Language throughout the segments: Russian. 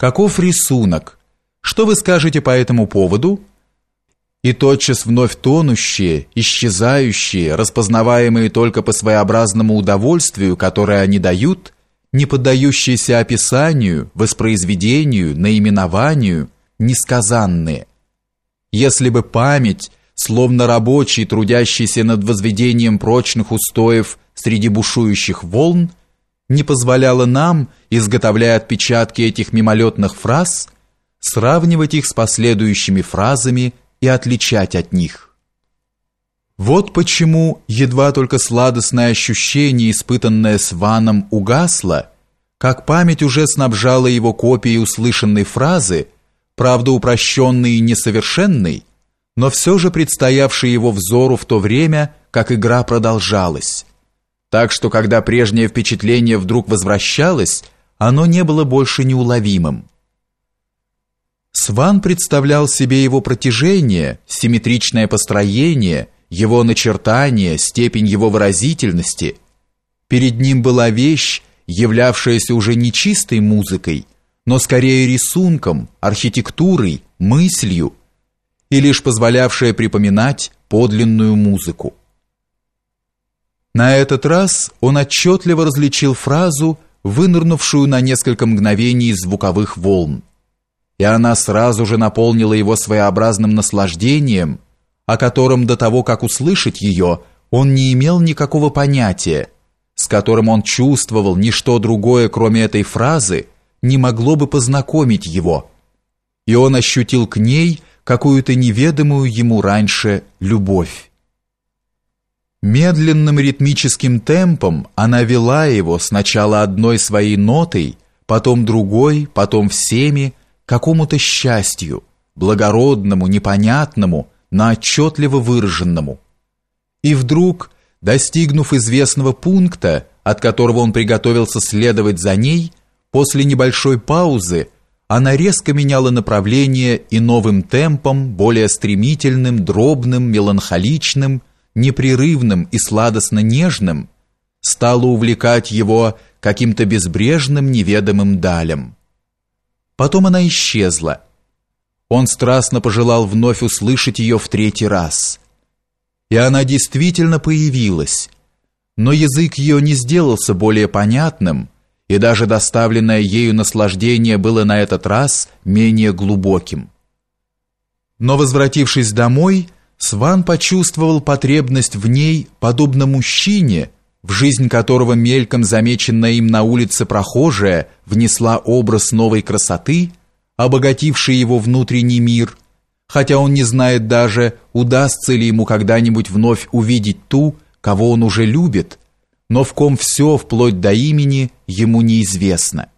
Каков рисунок? Что вы скажете по этому поводу? И тотчас вновь тонущие, исчезающие, распознаваемые только по своеобразному удовольствию, которое они дают, не поддающиеся описанию, воспроизведению, наименованию, несказанные. Если бы память, словно рабочий, трудящийся над возведением прочных устоев среди бушующих волн, не позволяла нам, изготовляя отпечатки этих мимолетных фраз, сравнивать их с последующими фразами и отличать от них. Вот почему едва только сладостное ощущение, испытанное с Ваном, угасло, как память уже снабжала его копией услышанной фразы, правда упрощенной и несовершенной, но все же предстоявшей его взору в то время, как игра продолжалась. Так что когда прежнее впечатление вдруг возвращалось, оно не было больше неуловимым. Сван представлял себе его протяжение, симметричное построение, его начертание, степень его выразительности. Перед ним была вещь, являвшаяся уже не чистой музыкой, но скорее рисунком, архитектурой, мыслью, и лишь позволявшая припоминать подлинную музыку. На этот раз он отчетливо различил фразу, вынырнувшую на несколько мгновений из звуковых волн и она сразу же наполнила его своеобразным наслаждением, о котором до того, как услышать ее, он не имел никакого понятия, с которым он чувствовал ничто другое, кроме этой фразы, не могло бы познакомить его. И он ощутил к ней какую-то неведомую ему раньше любовь. Медленным ритмическим темпом она вела его сначала одной своей нотой, потом другой, потом всеми, какому-то счастью, благородному, непонятному, но отчетливо выраженному. И вдруг, достигнув известного пункта, от которого он приготовился следовать за ней, после небольшой паузы она резко меняла направление и новым темпом, более стремительным, дробным, меланхоличным, непрерывным и сладостно-нежным, стала увлекать его каким-то безбрежным неведомым далем. Потом она исчезла. Он страстно пожелал вновь услышать ее в третий раз. И она действительно появилась. Но язык ее не сделался более понятным, и даже доставленное ею наслаждение было на этот раз менее глубоким. Но возвратившись домой, Сван почувствовал потребность в ней, подобно мужчине, в жизнь которого мельком замеченная им на улице прохожая внесла образ новой красоты, обогативший его внутренний мир, хотя он не знает даже, удастся ли ему когда-нибудь вновь увидеть ту, кого он уже любит, но в ком все, вплоть до имени, ему неизвестно.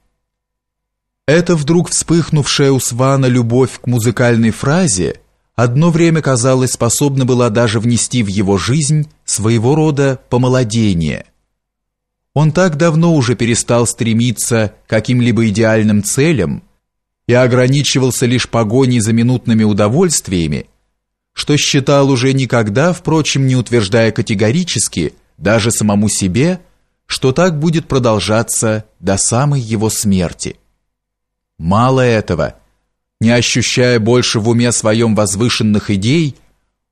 Эта вдруг вспыхнувшая у Свана любовь к музыкальной фразе одно время, казалось, способна была даже внести в его жизнь своего рода помолодение. Он так давно уже перестал стремиться к каким-либо идеальным целям и ограничивался лишь погоней за минутными удовольствиями, что считал уже никогда, впрочем, не утверждая категорически, даже самому себе, что так будет продолжаться до самой его смерти. Мало этого – не ощущая больше в уме своем возвышенных идей,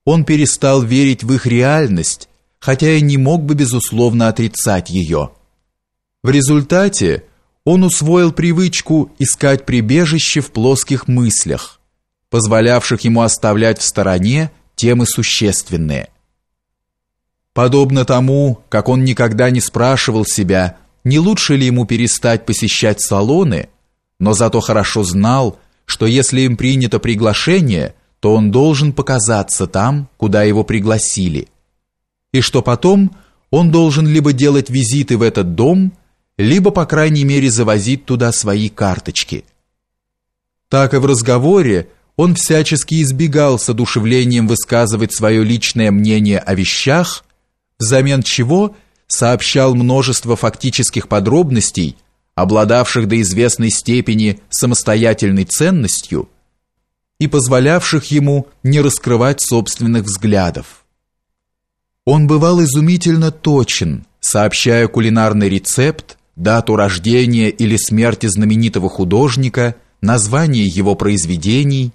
он перестал верить в их реальность, хотя и не мог бы безусловно отрицать ее. В результате он усвоил привычку искать прибежище в плоских мыслях, позволявших ему оставлять в стороне темы существенные. Подобно тому, как он никогда не спрашивал себя, не лучше ли ему перестать посещать салоны, но зато хорошо знал, что если им принято приглашение, то он должен показаться там, куда его пригласили. И что потом он должен либо делать визиты в этот дом, либо, по крайней мере, завозить туда свои карточки. Так и в разговоре он всячески избегал с одушевлением высказывать свое личное мнение о вещах, взамен чего сообщал множество фактических подробностей, обладавших до известной степени самостоятельной ценностью и позволявших ему не раскрывать собственных взглядов. Он бывал изумительно точен, сообщая кулинарный рецепт, дату рождения или смерти знаменитого художника, названия его произведений,